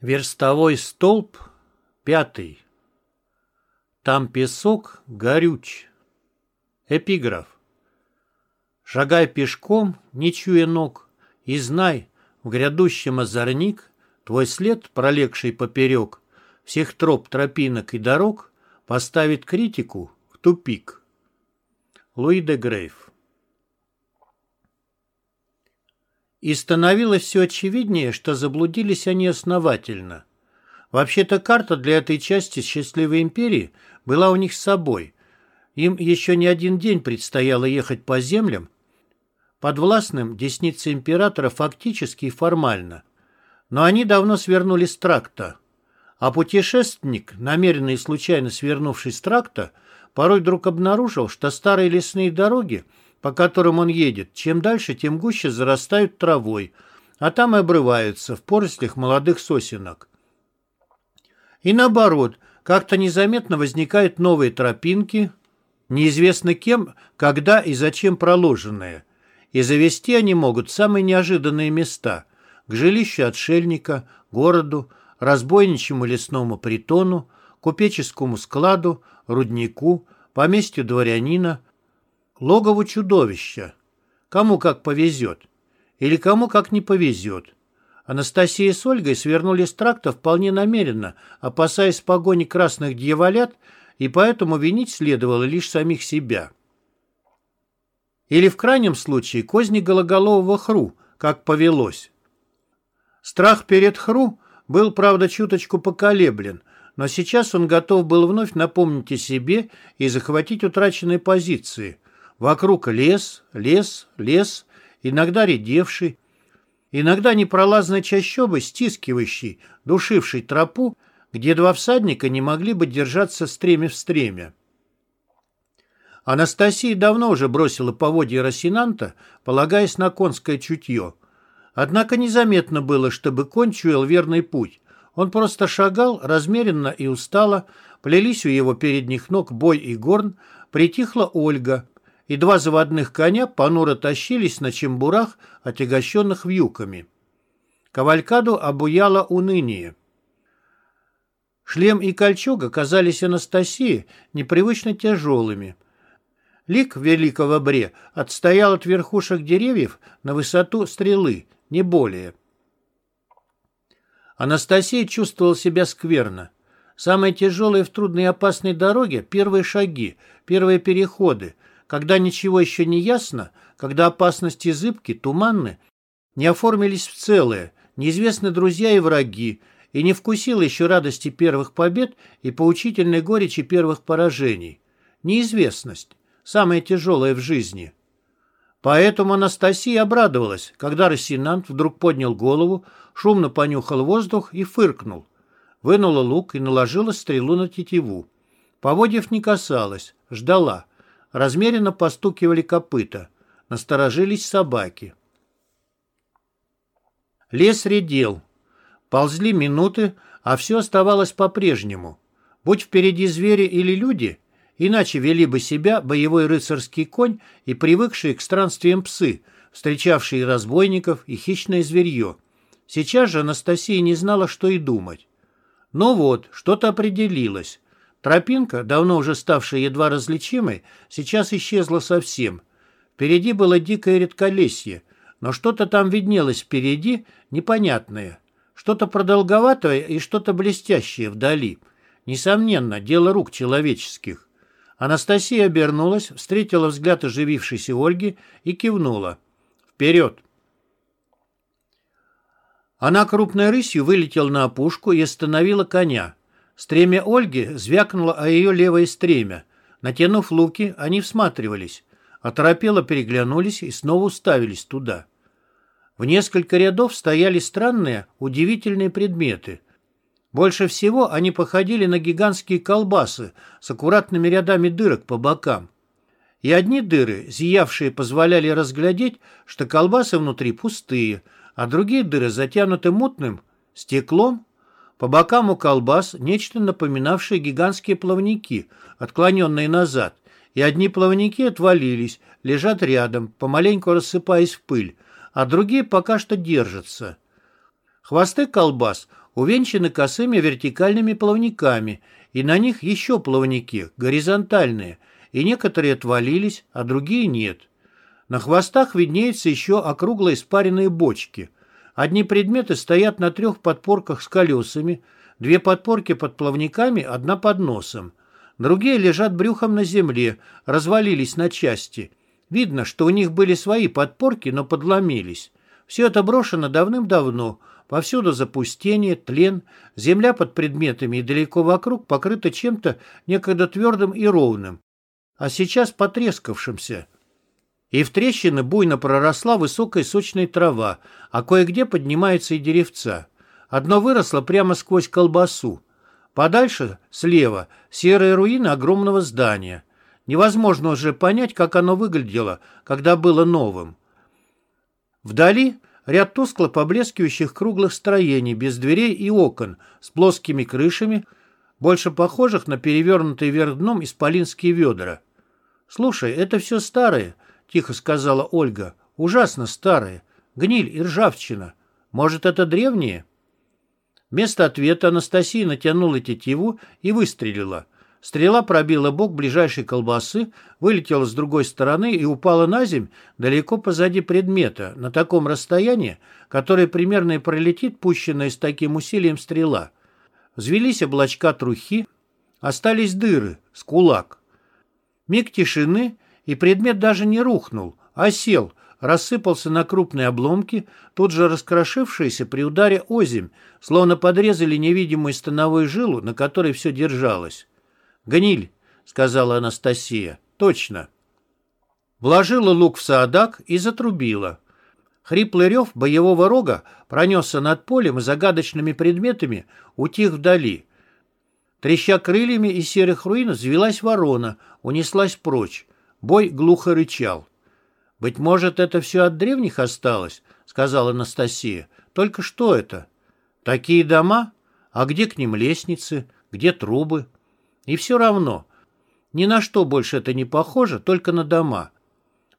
Верстовой столб пятый. Там песок горюч. Эпиграф. Шагай пешком, не чуя ног, и знай, в грядущем озорник твой след, пролегший поперек всех троп, тропинок и дорог, поставит критику в тупик. Луи де Грейв. И становилось все очевиднее, что заблудились они основательно. Вообще-то карта для этой части Счастливой империи была у них с собой. Им еще не один день предстояло ехать по землям, подвластным деснице императора фактически и формально. Но они давно свернули с тракта. А путешественник, намеренно и случайно свернувший с тракта, порой вдруг обнаружил, что старые лесные дороги по которым он едет, чем дальше, тем гуще зарастают травой, а там и обрываются в порослях молодых сосенок. И наоборот, как-то незаметно возникают новые тропинки, неизвестно кем, когда и зачем проложенные. И завести они могут самые неожиданные места – к жилищу отшельника, городу, разбойничьему лесному притону, купеческому складу, руднику, поместью дворянина – логову чудовища. Кому как повезет. Или кому как не повезет. Анастасия с Ольгой свернули с тракта вполне намеренно, опасаясь погони красных дьяволят, и поэтому винить следовало лишь самих себя. Или в крайнем случае козни гологолового Хру, как повелось. Страх перед Хру был, правда, чуточку поколеблен, но сейчас он готов был вновь напомнить о себе и захватить утраченные позиции – Вокруг лес, лес, лес, иногда редевший, иногда непролазной чащобы, стискивающий, душивший тропу, где два всадника не могли бы держаться стремя в стремя. Анастасия давно уже бросила поводья Росинанта, полагаясь на конское чутье. Однако незаметно было, чтобы конь чуял верный путь. Он просто шагал размеренно и устало, плелись у его передних ног бой и горн, притихла Ольга, и два заводных коня понуро тащились на чембурах, отягощенных вьюками. Кавалькаду обуяло уныние. Шлем и кольчуга казались Анастасии непривычно тяжелыми. Лик великого бре отстоял от верхушек деревьев на высоту стрелы, не более. Анастасия чувствовала себя скверно. Самые тяжелые в трудной и опасной дороге – первые шаги, первые переходы – когда ничего еще не ясно, когда опасности зыбки, туманны, не оформились в целое, неизвестны друзья и враги, и не вкусил еще радости первых побед и поучительной горечи первых поражений. Неизвестность – самое тяжелое в жизни. Поэтому Анастасия обрадовалась, когда Рассенант вдруг поднял голову, шумно понюхал воздух и фыркнул. Вынула лук и наложила стрелу на тетиву. Поводьев не касалась, ждала – Размеренно постукивали копыта. Насторожились собаки. Лес редел. Ползли минуты, а все оставалось по-прежнему. Будь впереди звери или люди, иначе вели бы себя боевой рыцарский конь и привыкшие к странствиям псы, встречавшие разбойников и хищное зверье. Сейчас же Анастасия не знала, что и думать. Но ну вот, что-то определилось. Тропинка, давно уже ставшая едва различимой, сейчас исчезла совсем. Впереди было дикое редколесье, но что-то там виднелось впереди, непонятное. Что-то продолговатое и что-то блестящее вдали. Несомненно, дело рук человеческих. Анастасия обернулась, встретила взгляд оживившейся Ольги и кивнула. «Вперед!» Она крупной рысью вылетела на опушку и остановила коня. Стремя Ольги звякнуло о ее левое стремя. Натянув луки, они всматривались. Оторопело переглянулись и снова уставились туда. В несколько рядов стояли странные, удивительные предметы. Больше всего они походили на гигантские колбасы с аккуратными рядами дырок по бокам. И одни дыры, зиявшие, позволяли разглядеть, что колбасы внутри пустые, а другие дыры затянуты мутным стеклом по бокам у колбас нечто напоминавшее гигантские плавники, отклоненные назад, и одни плавники отвалились, лежат рядом, помаленьку рассыпаясь в пыль, а другие пока что держатся. Хвосты колбас увенчаны косыми вертикальными плавниками, и на них еще плавники, горизонтальные, и некоторые отвалились, а другие нет. На хвостах виднеются еще округлые спаренные бочки. Одни предметы стоят на трех подпорках с колесами, две подпорки под плавниками, одна под носом. Другие лежат брюхом на земле, развалились на части. Видно, что у них были свои подпорки, но подломились. Все это брошено давным-давно. Повсюду запустение, тлен, земля под предметами и далеко вокруг покрыта чем-то некогда твердым и ровным, а сейчас потрескавшимся. И в трещины буйно проросла высокая сочная трава, а кое-где поднимаются и деревца. Одно выросло прямо сквозь колбасу. Подальше, слева, серые руины огромного здания. Невозможно уже понять, как оно выглядело, когда было новым. Вдали ряд тускло поблескивающих круглых строений без дверей и окон с плоскими крышами, больше похожих на перевернутые вверх дном исполинские ведра. «Слушай, это все старое», — тихо сказала Ольга. «Ужасно старое. Гниль и ржавчина. Может, это древние?» Вместо ответа Анастасия натянула тетиву и выстрелила. Стрела пробила бок ближайшей колбасы, вылетела с другой стороны и упала на земь далеко позади предмета, на таком расстоянии, которое примерно и пролетит пущенная с таким усилием стрела. Взвелись облачка трухи, остались дыры, с кулак. Миг тишины, и предмет даже не рухнул, а сел, рассыпался на крупные обломки, тут же раскрошившиеся при ударе озимь, словно подрезали невидимую становую жилу, на которой все держалось. «Гниль», — сказала Анастасия. «Точно». Вложила лук в саадак и затрубила. Хриплый рев боевого рога пронесся над полем и загадочными предметами утих вдали. Треща крыльями из серых руин взвелась ворона, унеслась прочь. Бой глухо рычал. «Быть может, это все от древних осталось?» — сказала Анастасия. «Только что это? Такие дома? А где к ним лестницы? Где трубы?» И все равно. Ни на что больше это не похоже, только на дома.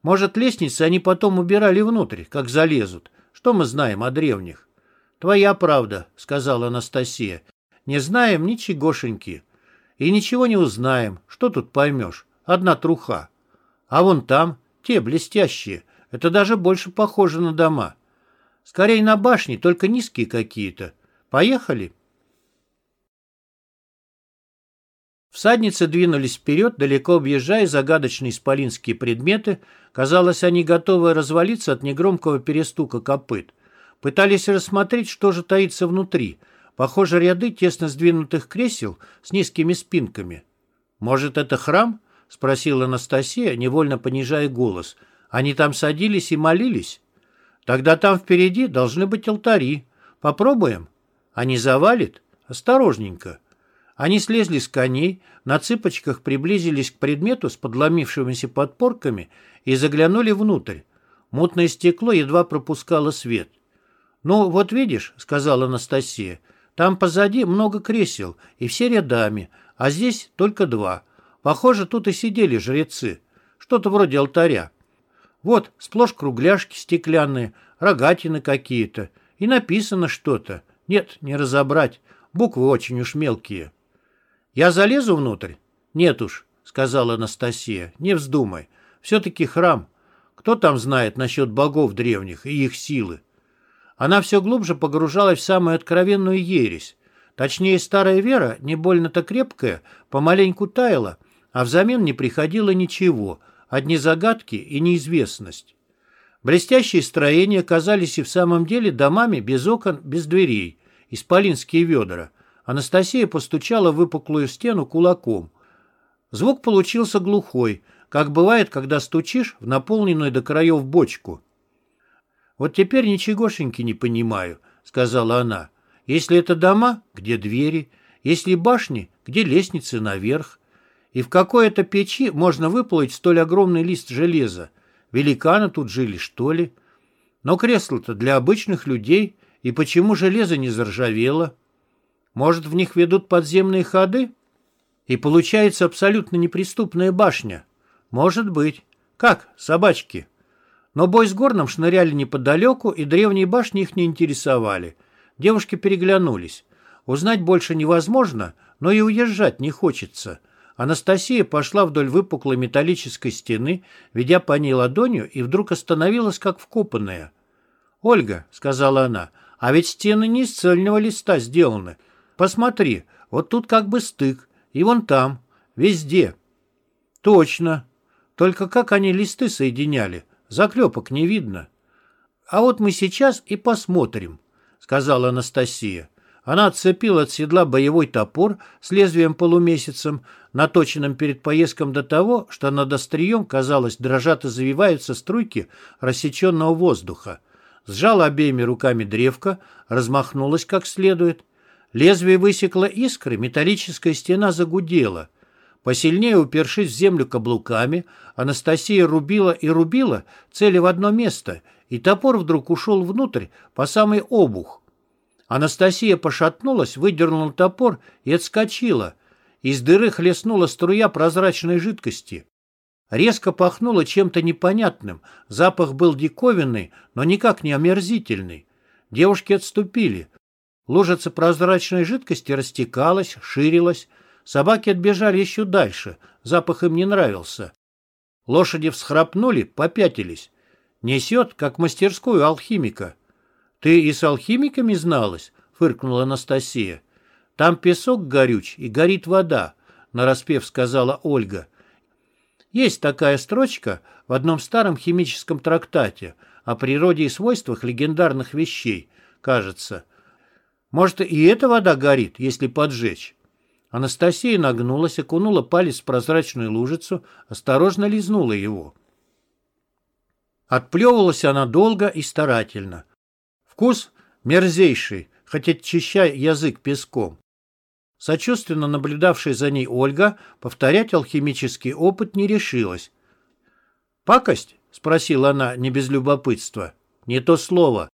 Может, лестницы они потом убирали внутрь, как залезут. Что мы знаем о древних? Твоя правда, сказала Анастасия. Не знаем ничегошеньки. И ничего не узнаем. Что тут поймешь? Одна труха. А вон там, те блестящие, это даже больше похоже на дома. Скорее на башни, только низкие какие-то. Поехали? Всадницы двинулись вперед, далеко объезжая загадочные исполинские предметы. Казалось, они готовы развалиться от негромкого перестука копыт. Пытались рассмотреть, что же таится внутри. Похоже, ряды тесно сдвинутых кресел с низкими спинками. «Может, это храм?» — спросила Анастасия, невольно понижая голос. «Они там садились и молились?» «Тогда там впереди должны быть алтари. Попробуем?» «Они завалит?» «Осторожненько». Они слезли с коней, на цыпочках приблизились к предмету с подломившимися подпорками и заглянули внутрь. Мутное стекло едва пропускало свет. «Ну, вот видишь», — сказала Анастасия, — «там позади много кресел, и все рядами, а здесь только два. Похоже, тут и сидели жрецы. Что-то вроде алтаря. Вот, сплошь кругляшки стеклянные, рогатины какие-то. И написано что-то. Нет, не разобрать. Буквы очень уж мелкие». «Я залезу внутрь?» «Нет уж», — сказала Анастасия, — «не вздумай. Все-таки храм. Кто там знает насчет богов древних и их силы?» Она все глубже погружалась в самую откровенную ересь. Точнее, старая вера, не больно-то крепкая, помаленьку таяла, а взамен не приходило ничего, одни загадки и неизвестность. Блестящие строения казались и в самом деле домами без окон, без дверей, исполинские ведра — Анастасия постучала в выпуклую стену кулаком. Звук получился глухой, как бывает, когда стучишь в наполненную до краев бочку. «Вот теперь ничегошеньки не понимаю», — сказала она. «Если это дома, где двери? Если башни, где лестницы наверх? И в какой это печи можно выплавить столь огромный лист железа? Великаны тут жили, что ли? Но кресло-то для обычных людей, и почему железо не заржавело?» Может, в них ведут подземные ходы? И получается абсолютно неприступная башня. Может быть. Как, собачки? Но бой с горном шныряли неподалеку, и древние башни их не интересовали. Девушки переглянулись. Узнать больше невозможно, но и уезжать не хочется. Анастасия пошла вдоль выпуклой металлической стены, ведя по ней ладонью, и вдруг остановилась, как вкопанная. «Ольга», — сказала она, — «а ведь стены не из цельного листа сделаны. Посмотри, вот тут как бы стык, и вон там, везде». «Точно. Только как они листы соединяли? Заклепок не видно». «А вот мы сейчас и посмотрим», — сказала Анастасия. Она отцепила от седла боевой топор с лезвием полумесяцем, наточенным перед поездком до того, что над острием, казалось, дрожат и завиваются струйки рассеченного воздуха. Сжала обеими руками древко, размахнулась как следует. Лезвие высекло искры, металлическая стена загудела. Посильнее упершись в землю каблуками, Анастасия рубила и рубила, цели в одно место, и топор вдруг ушел внутрь по самый обух. Анастасия пошатнулась, выдернула топор и отскочила. Из дыры хлестнула струя прозрачной жидкости. Резко пахнуло чем-то непонятным. Запах был диковинный, но никак не омерзительный. Девушки отступили. Лужица прозрачной жидкости растекалась, ширилась. Собаки отбежали еще дальше. Запах им не нравился. Лошади всхрапнули, попятились. Несет, как мастерскую алхимика. «Ты и с алхимиками зналась?» — фыркнула Анастасия. «Там песок горюч и горит вода», — нараспев сказала Ольга. Есть такая строчка в одном старом химическом трактате о природе и свойствах легендарных вещей, кажется. Может, и эта вода горит, если поджечь? Анастасия нагнулась, окунула палец в прозрачную лужицу, осторожно лизнула его. Отплевывалась она долго и старательно. Вкус мерзейший, хоть очищай язык песком. Сочувственно наблюдавшая за ней Ольга повторять алхимический опыт не решилась. «Пакость?» — спросила она не без любопытства. «Не то слово».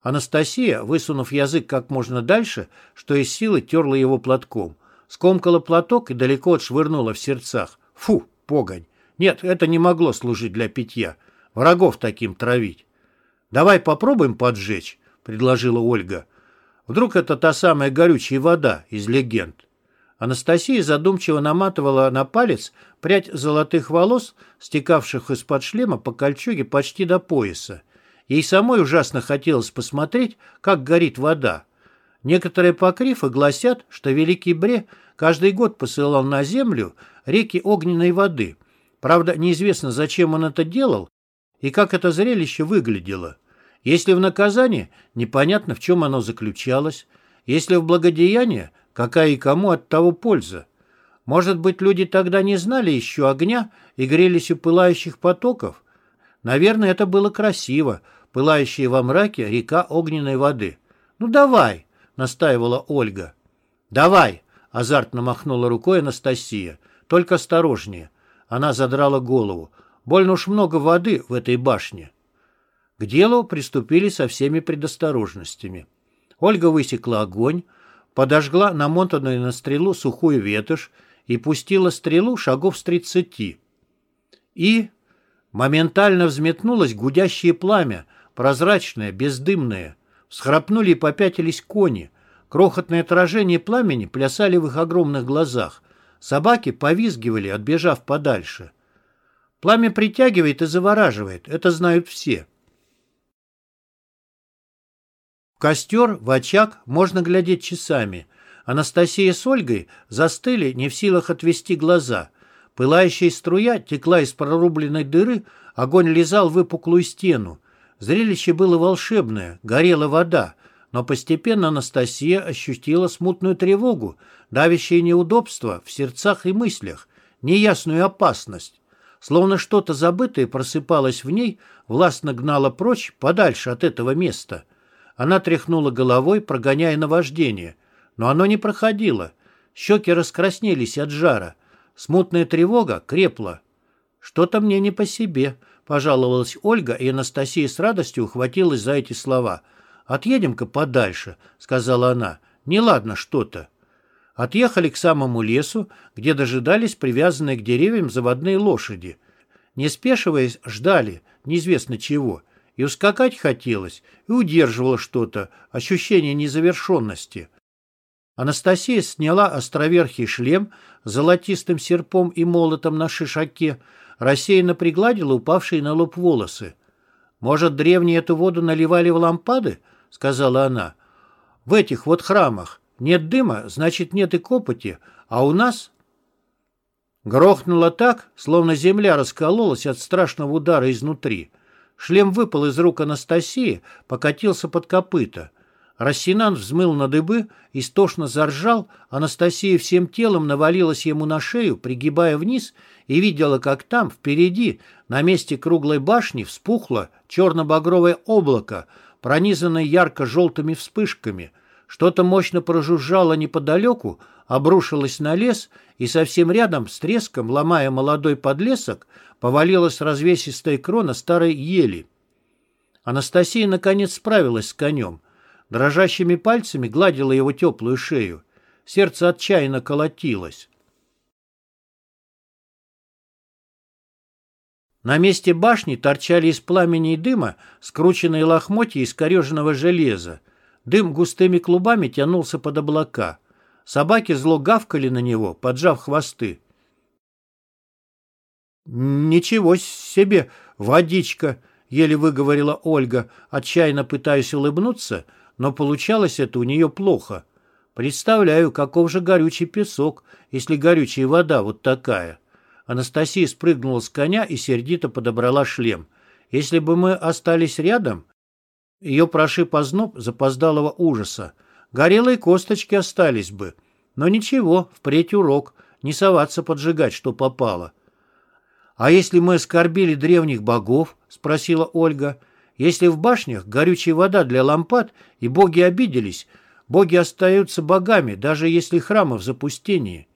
Анастасия, высунув язык как можно дальше, что из силы терла его платком, скомкала платок и далеко отшвырнула в сердцах. «Фу, погонь! Нет, это не могло служить для питья. Врагов таким травить». «Давай попробуем поджечь», — предложила Ольга. Вдруг это та самая горючая вода из легенд? Анастасия задумчиво наматывала на палец прядь золотых волос, стекавших из-под шлема по кольчуге почти до пояса. Ей самой ужасно хотелось посмотреть, как горит вода. Некоторые покрифы гласят, что Великий Бре каждый год посылал на землю реки огненной воды. Правда, неизвестно, зачем он это делал и как это зрелище выглядело. Если в наказание, непонятно, в чем оно заключалось. Если в благодеяние, какая и кому от того польза. Может быть, люди тогда не знали еще огня и грелись у пылающих потоков? Наверное, это было красиво, пылающая во мраке река огненной воды. «Ну давай!» — настаивала Ольга. «Давай!» — азартно махнула рукой Анастасия. «Только осторожнее». Она задрала голову. «Больно уж много воды в этой башне». К делу приступили со всеми предосторожностями. Ольга высекла огонь, подожгла намотанную на стрелу сухую ветошь и пустила стрелу шагов с тридцати. И моментально взметнулось гудящее пламя, прозрачное, бездымное. Всхрапнули и попятились кони. Крохотные отражения пламени плясали в их огромных глазах. Собаки повизгивали, отбежав подальше. Пламя притягивает и завораживает, это знают все. Костер, в очаг можно глядеть часами. Анастасия с Ольгой застыли, не в силах отвести глаза. Пылающая струя текла из прорубленной дыры, огонь лизал выпуклую стену. Зрелище было волшебное, горела вода, но постепенно Анастасия ощутила смутную тревогу, давящее неудобство в сердцах и мыслях, неясную опасность. Словно что-то забытое просыпалось в ней, властно гнало прочь, подальше от этого места. Она тряхнула головой, прогоняя наваждение. Но оно не проходило. Щеки раскраснелись от жара. Смутная тревога крепла. «Что-то мне не по себе», — пожаловалась Ольга, и Анастасия с радостью ухватилась за эти слова. «Отъедем-ка подальше», — сказала она. «Неладно что-то». Отъехали к самому лесу, где дожидались привязанные к деревьям заводные лошади. Не спешиваясь, ждали, неизвестно чего — И ускакать хотелось, и удерживало что-то, ощущение незавершенности. Анастасия сняла островерхий шлем с золотистым серпом и молотом на шишаке, рассеянно пригладила упавшие на лоб волосы. «Может, древние эту воду наливали в лампады?» — сказала она. «В этих вот храмах. Нет дыма, значит, нет и копоти, а у нас...» Грохнуло так, словно земля раскололась от страшного удара изнутри. Шлем выпал из рук Анастасии, покатился под копыта. Рассенант взмыл на дыбы, истошно заржал, Анастасия всем телом навалилась ему на шею, пригибая вниз, и видела, как там, впереди, на месте круглой башни, вспухло черно-багровое облако, пронизанное ярко-желтыми вспышками. Что-то мощно прожужжало неподалеку, обрушилось на лес, и совсем рядом, с треском, ломая молодой подлесок, повалилась развесистая крона старой ели. Анастасия, наконец, справилась с конем — Дрожащими пальцами гладила его теплую шею. Сердце отчаянно колотилось. На месте башни торчали из пламени и дыма скрученные лохмотья из кореженного железа. Дым густыми клубами тянулся под облака. Собаки зло гавкали на него, поджав хвосты. «Ничего себе, водичка!» — еле выговорила Ольга, отчаянно пытаясь улыбнуться — но получалось это у нее плохо. Представляю, каков же горючий песок, если горючая вода вот такая. Анастасия спрыгнула с коня и сердито подобрала шлем. Если бы мы остались рядом, ее прошиб озноб запоздалого ужаса. Горелые косточки остались бы. Но ничего, впредь урок, не соваться поджигать, что попало. «А если мы оскорбили древних богов?» — спросила Ольга. Если в башнях горючая вода для лампад, и боги обиделись, боги остаются богами, даже если храмы в запустении.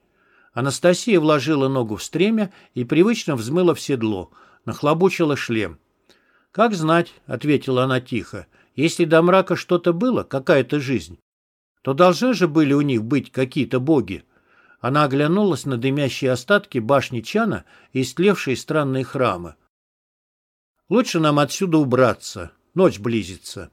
Анастасия вложила ногу в стремя и привычно взмыла в седло, нахлобучила шлем. «Как знать», — ответила она тихо, — «если до мрака что-то было, какая-то жизнь, то должны же были у них быть какие-то боги». Она оглянулась на дымящие остатки башни Чана и истлевшие странные храмы. Лучше нам отсюда убраться. Ночь близится.